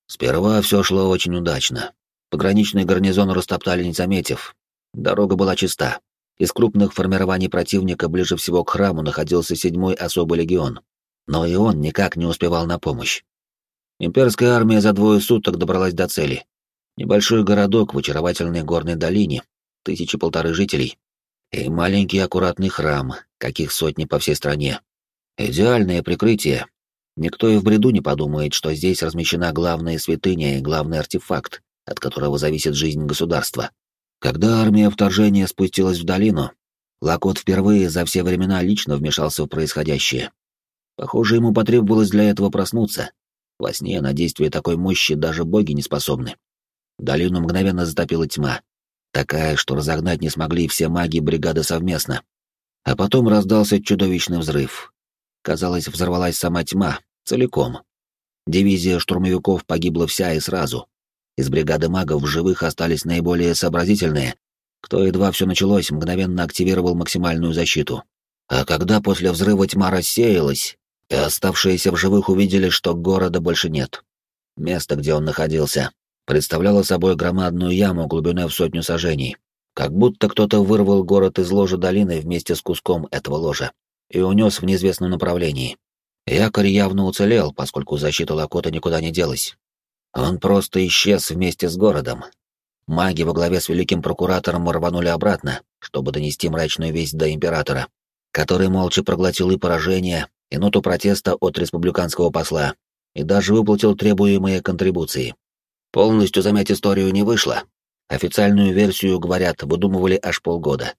Сперва все шло очень удачно. Пограничный гарнизон растоптали не заметив. Дорога была чиста. Из крупных формирований противника ближе всего к храму находился седьмой особый легион. Но и он никак не успевал на помощь. Имперская армия за двое суток добралась до цели. Небольшой городок в очаровательной горной долине, тысячи полторы жителей, и маленький аккуратный храм, каких сотни по всей стране. Идеальное прикрытие. Никто и в бреду не подумает, что здесь размещена главная святыня и главный артефакт, от которого зависит жизнь государства. Когда армия вторжения спустилась в долину, Лакот впервые за все времена лично вмешался в происходящее. Похоже, ему потребовалось для этого проснуться. Во сне на действие такой мощи даже боги не способны. Долину мгновенно затопила тьма, такая, что разогнать не смогли все маги бригады совместно. А потом раздался чудовищный взрыв. Казалось, взорвалась сама тьма, целиком. Дивизия штурмовиков погибла вся и сразу. Из бригады магов в живых остались наиболее сообразительные, кто едва все началось, мгновенно активировал максимальную защиту. А когда после взрыва тьма рассеялась, и оставшиеся в живых увидели, что города больше нет. Место, где он находился, представляло собой громадную яму глубиной в сотню сажений, как будто кто-то вырвал город из ложа долины вместе с куском этого ложа и унес в неизвестном направлении. Якорь явно уцелел, поскольку защита Лакота никуда не делась. Он просто исчез вместе с городом. Маги во главе с великим прокуратором рванули обратно, чтобы донести мрачную весть до императора, который молча проглотил и поражение, и ноту протеста от республиканского посла, и даже выплатил требуемые контрибуции. Полностью замять историю не вышло. Официальную версию, говорят, выдумывали аж полгода.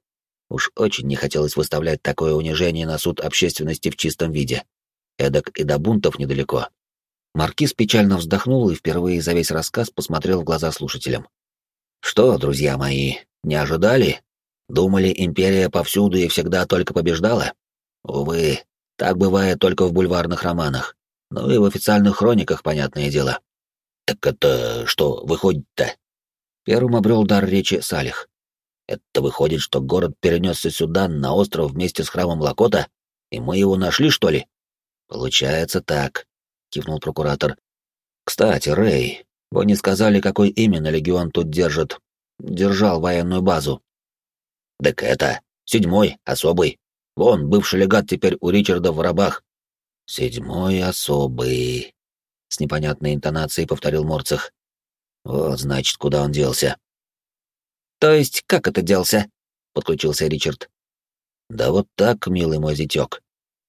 Уж очень не хотелось выставлять такое унижение на суд общественности в чистом виде. Эдак и до бунтов недалеко. Маркиз печально вздохнул и впервые за весь рассказ посмотрел в глаза слушателям. «Что, друзья мои, не ожидали? Думали, империя повсюду и всегда только побеждала? Увы, так бывает только в бульварных романах. Ну и в официальных хрониках, понятное дело. «Так это что выходит-то?» Первым обрел дар речи Салих. «Это выходит, что город перенесся сюда, на остров, вместе с храмом Лакота, и мы его нашли, что ли?» «Получается так», — кивнул прокуратор. «Кстати, Рэй, вы не сказали, какой именно легион тут держит. Держал военную базу». «Так это, седьмой, особый. Вон, бывший легат теперь у Ричарда в рабах». «Седьмой особый», с непонятной интонацией повторил Морцех. Вот, значит, куда он делся. То есть, как это делся? Подключился Ричард. Да вот так, милый мой зятёк.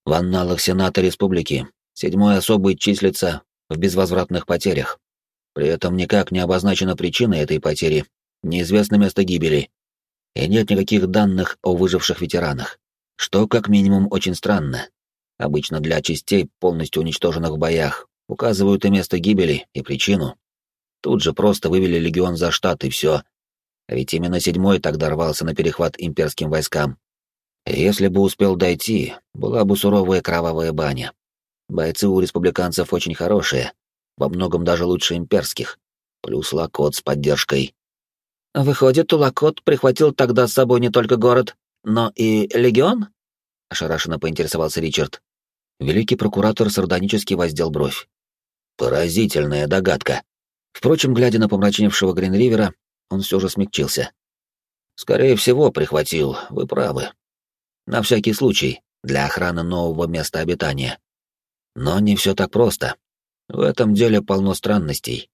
В анналах Сената Республики седьмой особый числится в безвозвратных потерях. При этом никак не обозначена причина этой потери, неизвестно место гибели. И нет никаких данных о выживших ветеранах, что как минимум очень странно. Обычно для частей, полностью уничтоженных в боях, Указывают и место гибели, и причину. Тут же просто вывели легион за штат, и все. А ведь именно седьмой тогда рвался на перехват имперским войскам. Если бы успел дойти, была бы суровая кровавая баня. Бойцы у республиканцев очень хорошие, во многом даже лучше имперских. Плюс Лакот с поддержкой. «Выходит, Лакот прихватил тогда с собой не только город, но и легион?» — ошарашенно поинтересовался Ричард. Великий прокуратор сардонически воздел бровь. Поразительная догадка. Впрочем, глядя на помрачневшего Гринривера, он все же смягчился. Скорее всего, прихватил, вы правы. На всякий случай, для охраны нового места обитания. Но не все так просто. В этом деле полно странностей.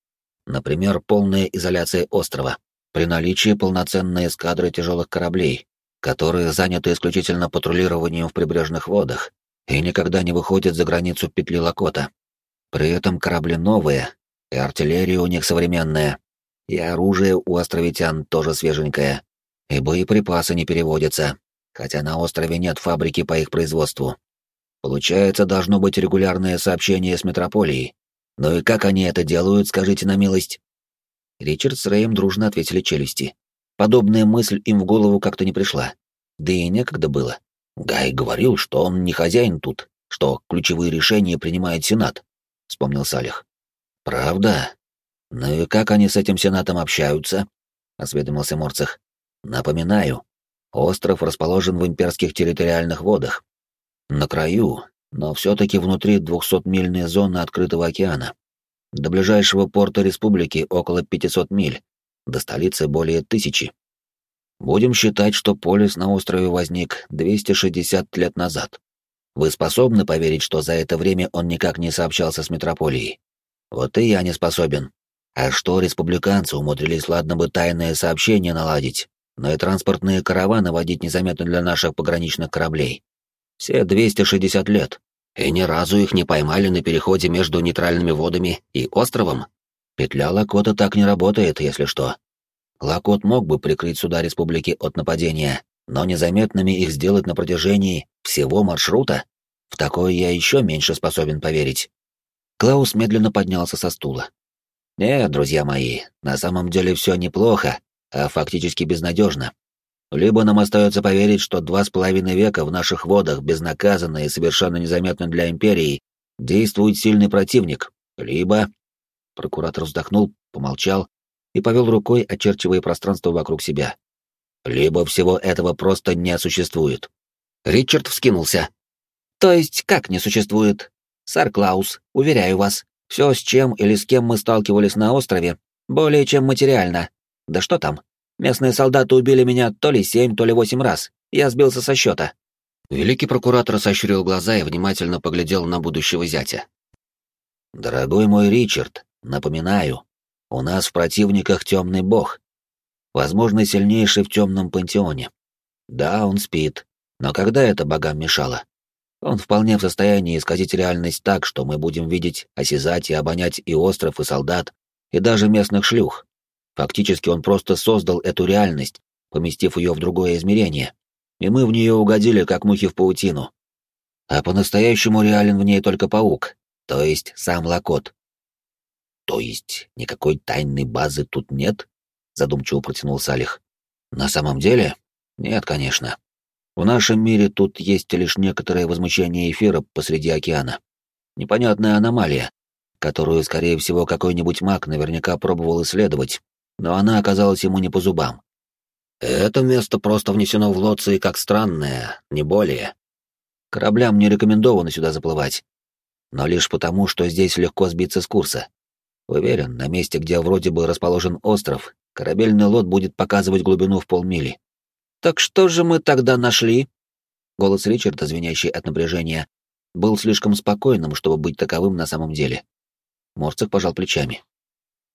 Например, полная изоляция острова, при наличии полноценной эскадры тяжелых кораблей, которые заняты исключительно патрулированием в прибрежных водах и никогда не выходят за границу петли Лакота. При этом корабли новые, и артиллерия у них современная, и оружие у островитян тоже свеженькое, и боеприпасы не переводятся, хотя на острове нет фабрики по их производству. Получается, должно быть регулярное сообщение с метрополией. Ну и как они это делают, скажите на милость? Ричард с Рэем дружно ответили челюсти. Подобная мысль им в голову как-то не пришла. Да и некогда было. Гай говорил, что он не хозяин тут, что ключевые решения принимает Сенат, — вспомнил Салих. «Правда? Ну и как они с этим Сенатом общаются?» — осведомился Морцех. «Напоминаю, остров расположен в имперских территориальных водах. На краю, но все-таки внутри двухсотмильной зоны открытого океана. До ближайшего порта республики около 500 миль, до столицы более тысячи. Будем считать, что полис на острове возник 260 лет назад. Вы способны поверить, что за это время он никак не сообщался с метрополией? Вот и я не способен. А что республиканцы умудрились, ладно бы тайное сообщение наладить, но и транспортные караваны водить незаметно для наших пограничных кораблей. Все 260 лет и ни разу их не поймали на переходе между нейтральными водами и островом. Петля Лакота так не работает, если что. Лакот мог бы прикрыть суда республики от нападения, но незаметными их сделать на протяжении всего маршрута? В такое я еще меньше способен поверить. Клаус медленно поднялся со стула. Нет, друзья мои, на самом деле все неплохо, а фактически безнадежно. Либо нам остается поверить, что два с половиной века в наших водах безнаказанно и совершенно незаметно для Империи действует сильный противник, либо... Прокуратор вздохнул, помолчал и повел рукой, очерчивая пространство вокруг себя. Либо всего этого просто не существует. Ричард вскинулся. То есть как не существует? Сэр Клаус, уверяю вас, все, с чем или с кем мы сталкивались на острове, более чем материально. Да что там, Местные солдаты убили меня то ли семь, то ли восемь раз. Я сбился со счета. Великий прокуратор сощурил глаза и внимательно поглядел на будущего зятя. «Дорогой мой Ричард, напоминаю, у нас в противниках темный бог, возможно, сильнейший в темном пантеоне. Да, он спит, но когда это богам мешало? Он вполне в состоянии исказить реальность так, что мы будем видеть, осязать и обонять и остров, и солдат, и даже местных шлюх. Фактически он просто создал эту реальность, поместив ее в другое измерение, и мы в нее угодили, как мухи в паутину. А по-настоящему реален в ней только паук, то есть сам Лакот. То есть никакой тайной базы тут нет? Задумчиво протянул Салих. На самом деле? Нет, конечно. В нашем мире тут есть лишь некоторое возмущение эфира посреди океана. Непонятная аномалия, которую, скорее всего, какой-нибудь маг наверняка пробовал исследовать, но она оказалась ему не по зубам. Это место просто внесено в лоции как странное, не более. Кораблям не рекомендовано сюда заплывать, но лишь потому, что здесь легко сбиться с курса. Уверен, на месте, где вроде бы расположен остров, корабельный лот будет показывать глубину в полмили. «Так что же мы тогда нашли?» Голос Ричарда, звенящий от напряжения, был слишком спокойным, чтобы быть таковым на самом деле. Морцик пожал плечами.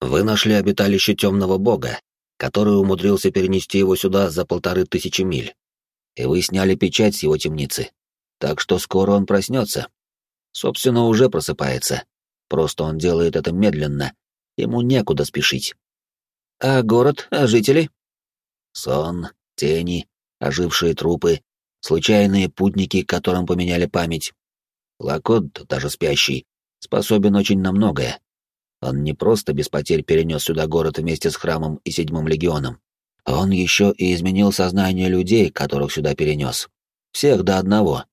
Вы нашли обиталище темного бога, который умудрился перенести его сюда за полторы тысячи миль. И вы сняли печать с его темницы. Так что скоро он проснется. Собственно, уже просыпается. Просто он делает это медленно. Ему некуда спешить. А город, а жители? Сон, тени, ожившие трупы, случайные путники, которым поменяли память. Лакот, даже спящий, способен очень на многое. Он не просто без потерь перенес сюда город вместе с храмом и седьмым легионом. Он еще и изменил сознание людей, которых сюда перенес. Всех до одного.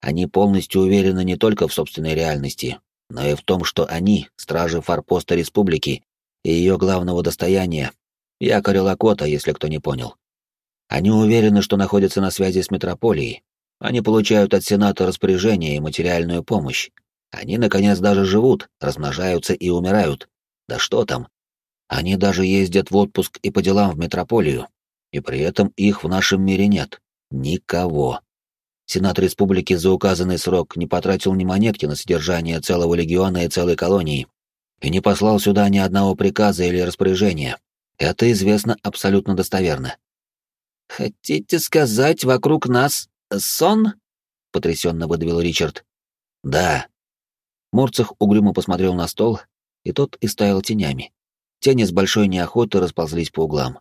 Они полностью уверены не только в собственной реальности, но и в том, что они — стражи форпоста республики и ее главного достояния, якоря Лакота, если кто не понял. Они уверены, что находятся на связи с метрополией, Они получают от Сената распоряжение и материальную помощь. Они, наконец, даже живут, размножаются и умирают. Да что там? Они даже ездят в отпуск и по делам в метрополию. И при этом их в нашем мире нет. Никого. Сенат республики за указанный срок не потратил ни монетки на содержание целого легиона и целой колонии. И не послал сюда ни одного приказа или распоряжения. Это известно абсолютно достоверно. «Хотите сказать, вокруг нас сон?» — потрясенно выдавил Ричард. «Да». Морцех угрюмо посмотрел на стол, и тот истаял тенями. Тени с большой неохотой расползлись по углам.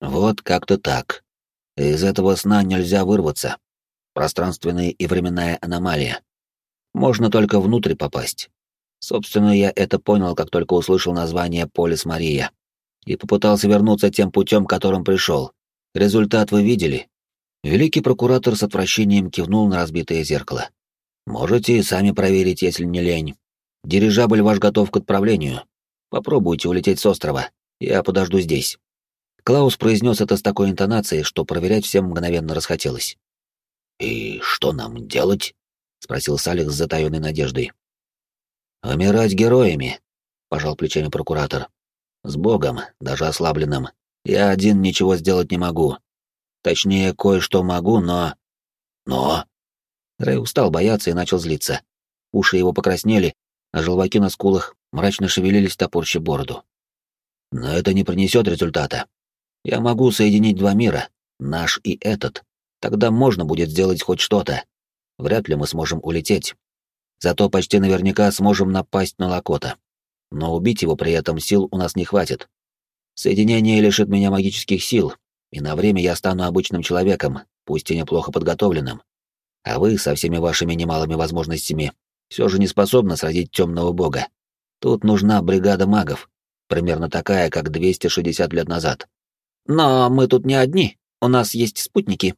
«Вот как-то так. Из этого сна нельзя вырваться. Пространственная и временная аномалия. Можно только внутрь попасть. Собственно, я это понял, как только услышал название Полис Мария. И попытался вернуться тем путем, которым пришел. Результат вы видели? Великий прокуратор с отвращением кивнул на разбитое зеркало. Можете и сами проверить, если не лень. Дирижабль ваш готов к отправлению. Попробуйте улететь с острова. Я подожду здесь. Клаус произнес это с такой интонацией, что проверять всем мгновенно расхотелось. «И что нам делать?» — спросил Салих с затаенной надеждой. «Умирать героями», — пожал плечами прокуратор. «С Богом, даже ослабленным. Я один ничего сделать не могу. Точнее, кое-что могу, но... Но... Рэй устал бояться и начал злиться. Уши его покраснели, а желваки на скулах мрачно шевелились топорщи бороду. Но это не принесет результата. Я могу соединить два мира, наш и этот. Тогда можно будет сделать хоть что-то. Вряд ли мы сможем улететь. Зато почти наверняка сможем напасть на Лакота. Но убить его при этом сил у нас не хватит. Соединение лишит меня магических сил, и на время я стану обычным человеком, пусть и неплохо подготовленным. А вы со всеми вашими немалыми возможностями все же не способны сразить темного бога. Тут нужна бригада магов, примерно такая, как 260 лет назад. Но мы тут не одни, у нас есть спутники.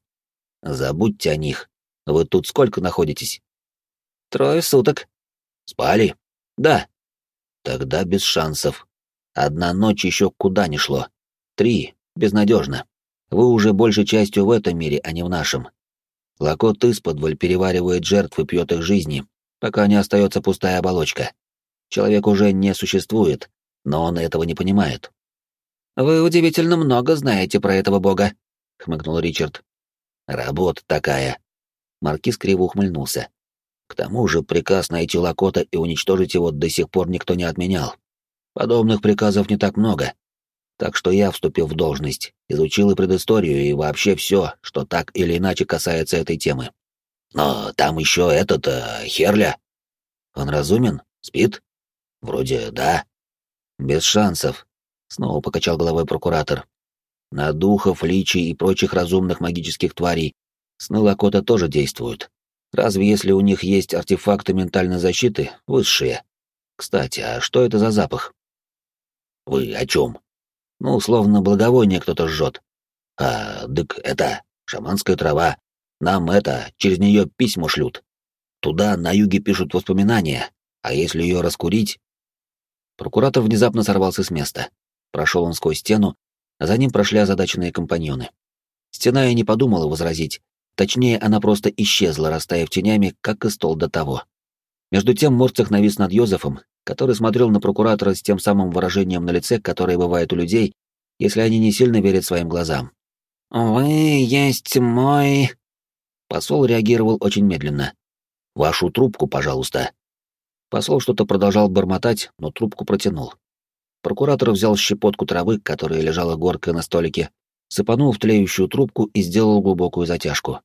Забудьте о них. Вы тут сколько находитесь? Трое суток. Спали? Да. Тогда без шансов. Одна ночь еще куда ни шло. Три. Безнадежно. Вы уже большей частью в этом мире, а не в нашем. Лакот исподволь переваривает жертв и пьет их жизни, пока не остается пустая оболочка. Человек уже не существует, но он этого не понимает. «Вы удивительно много знаете про этого бога», — хмыкнул Ричард. «Работа такая». Маркиз криво ухмыльнулся. К тому же приказ найти Лакота и уничтожить его до сих пор никто не отменял. Подобных приказов не так много. Так что я, вступив в должность, изучил и предысторию, и вообще все, что так или иначе касается этой темы. Но там еще этот, э, Херля. Он разумен? Спит? Вроде да. Без шансов. Снова покачал головой прокуратор. На духов, личий и прочих разумных магических тварей сны Лакота тоже действуют. Разве если у них есть артефакты ментальной защиты, высшие? Кстати, а что это за запах? Вы о чем? Ну, словно благовоние кто-то жжет. А, дык, это, шаманская трава. Нам это, через нее письма шлют. Туда на юге пишут воспоминания, а если ее раскурить... Прокуратор внезапно сорвался с места. Прошел он сквозь стену, а за ним прошли озадаченные компаньоны. Стена и не подумала возразить. Точнее, она просто исчезла, растаяв тенями, как и стол до того. Между тем Морцех навис над Йозефом который смотрел на прокуратора с тем самым выражением на лице, которое бывает у людей, если они не сильно верят своим глазам. «Вы есть мой...» Посол реагировал очень медленно. «Вашу трубку, пожалуйста». Посол что-то продолжал бормотать, но трубку протянул. Прокуратор взял щепотку травы, которая лежала горкой на столике, сыпанул в тлеющую трубку и сделал глубокую затяжку.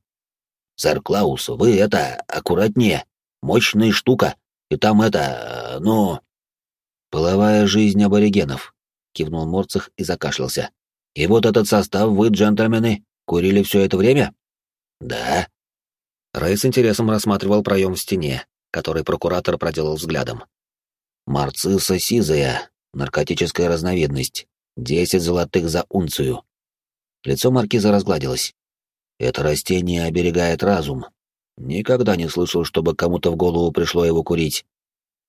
«Сэр Клаус, вы это, аккуратнее. Мощная штука. И там это, ну...» «Половая жизнь аборигенов», — кивнул Морцех и закашлялся. «И вот этот состав вы, джентльмены, курили все это время?» «Да». Рэй с интересом рассматривал проем в стене, который прокуратор проделал взглядом. «Марцисса сизая, наркотическая разновидность, десять золотых за унцию». Лицо маркиза разгладилось. «Это растение оберегает разум, Никогда не слышал, чтобы кому-то в голову пришло его курить.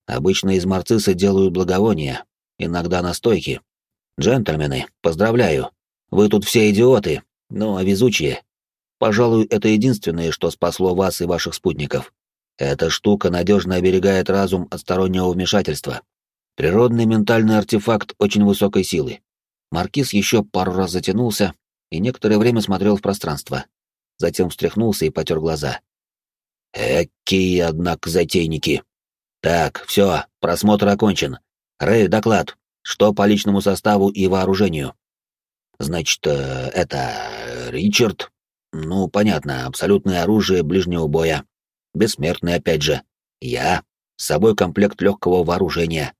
Обычно из марциса делают благовония, иногда настойки. Джентльмены, поздравляю. Вы тут все идиоты, но везучие. Пожалуй, это единственное, что спасло вас и ваших спутников. Эта штука надежно оберегает разум от стороннего вмешательства. Природный ментальный артефакт очень высокой силы. Маркиз еще пару раз затянулся и некоторое время смотрел в пространство. Затем встряхнулся и потер глаза. Какие, однако, затейники. Так, все, просмотр окончен. Рэй, доклад. Что по личному составу и вооружению? Значит, э, это... Ричард? Ну, понятно, абсолютное оружие ближнего боя. Бессмертный, опять же. Я. С собой комплект легкого вооружения.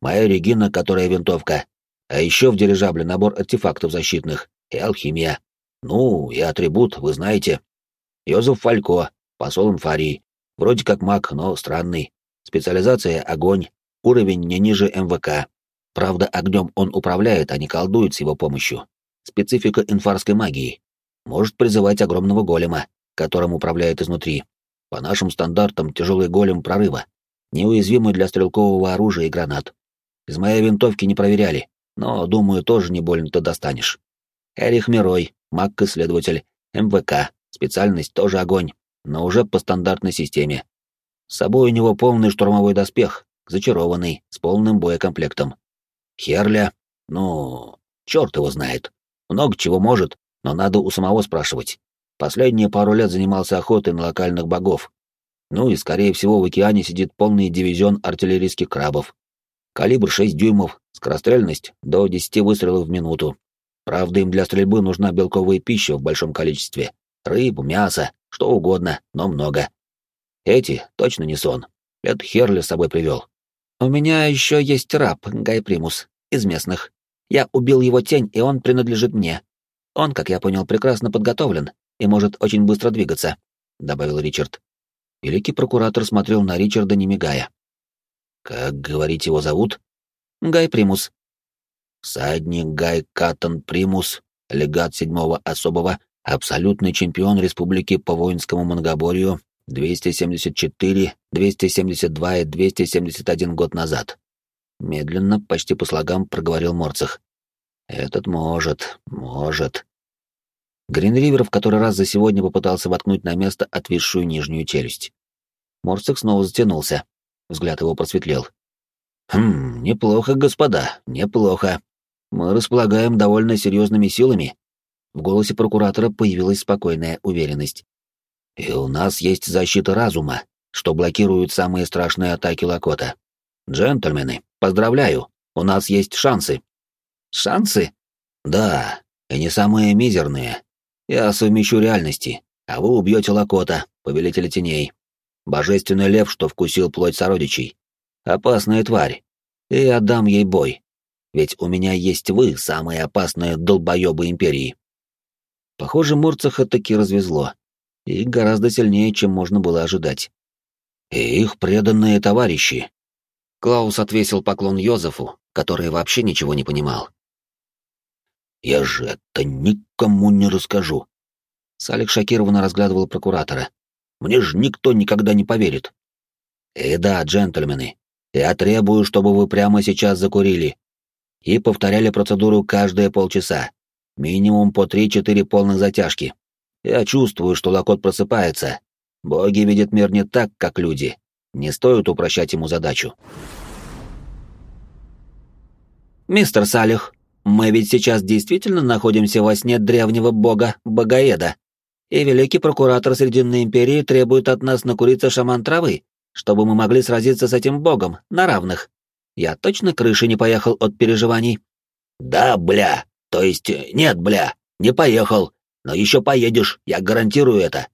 Моя Регина, которая винтовка. А еще в дирижабле набор артефактов защитных. И алхимия. Ну, и атрибут, вы знаете. Йозеф Фалько, посол инфарии. Вроде как маг, но странный. Специализация — огонь. Уровень не ниже МВК. Правда, огнем он управляет, а не колдует с его помощью. Специфика инфарской магии. Может призывать огромного голема, которым управляет изнутри. По нашим стандартам тяжелый голем прорыва. Неуязвимый для стрелкового оружия и гранат. Из моей винтовки не проверяли, но, думаю, тоже не больно-то достанешь. Эрих Мирой, маг-исследователь, МВК, специальность тоже огонь, но уже по стандартной системе. С собой у него полный штурмовой доспех, зачарованный, с полным боекомплектом. Херля, ну, черт его знает. Много чего может, но надо у самого спрашивать. Последние пару лет занимался охотой на локальных богов. Ну и, скорее всего, в океане сидит полный дивизион артиллерийских крабов. Калибр 6 дюймов, скорострельность до 10 выстрелов в минуту. Правда, им для стрельбы нужна белковая пища в большом количестве. Рыбу, мясо, что угодно, но много. Эти точно не сон. Это Херли с собой привел. У меня еще есть раб, Гай Примус, из местных. Я убил его тень, и он принадлежит мне. Он, как я понял, прекрасно подготовлен и может очень быстро двигаться», — добавил Ричард. Великий прокуратор смотрел на Ричарда, не мигая. «Как, говорить его зовут?» «Гай Примус». «Всадник Гай Каттон Примус, легат седьмого особого, абсолютный чемпион республики по воинскому многоборью 274, 272 и 271 год назад. Медленно, почти по слогам, проговорил Морцах. Этот может, может. Гринривер в который раз за сегодня попытался воткнуть на место отвисшую нижнюю челюсть. Морцах снова затянулся. Взгляд его просветлел. «Хм, неплохо, господа, неплохо. Мы располагаем довольно серьезными силами». В голосе прокуратора появилась спокойная уверенность. И у нас есть защита разума, что блокирует самые страшные атаки Лакота. Джентльмены, поздравляю, у нас есть шансы. Шансы? Да, и не самые мизерные. Я совмещу реальности, а вы убьете Лакота, повелителя теней. Божественный лев, что вкусил плоть сородичей. Опасная тварь. И отдам ей бой. Ведь у меня есть вы, самые опасные долбоебы Империи. Похоже, Мурцаха таки развезло и гораздо сильнее, чем можно было ожидать. «И их преданные товарищи!» Клаус отвесил поклон Йозефу, который вообще ничего не понимал. «Я же это никому не расскажу!» Салик шокированно разглядывал прокуратора. «Мне же никто никогда не поверит!» «И да, джентльмены, я требую, чтобы вы прямо сейчас закурили и повторяли процедуру каждые полчаса, минимум по три-четыре полных затяжки. Я чувствую, что Лакот просыпается. Боги видят мир не так, как люди. Не стоит упрощать ему задачу. «Мистер Салих, мы ведь сейчас действительно находимся во сне древнего бога Богоеда, и великий прокуратор Срединной Империи требует от нас накуриться шаман травы, чтобы мы могли сразиться с этим богом на равных. Я точно крыши не поехал от переживаний?» «Да, бля, то есть нет, бля, не поехал», но еще поедешь, я гарантирую это.